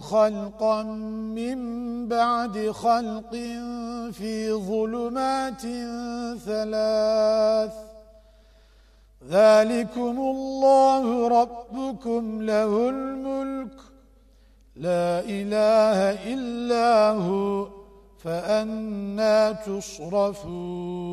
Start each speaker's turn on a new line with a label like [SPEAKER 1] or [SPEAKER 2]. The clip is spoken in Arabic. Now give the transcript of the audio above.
[SPEAKER 1] خلقا من بعد خلق في ظلمات ثلاث ذلكم الله ربكم له الملك لا إله إلا هو فأنا تصرفون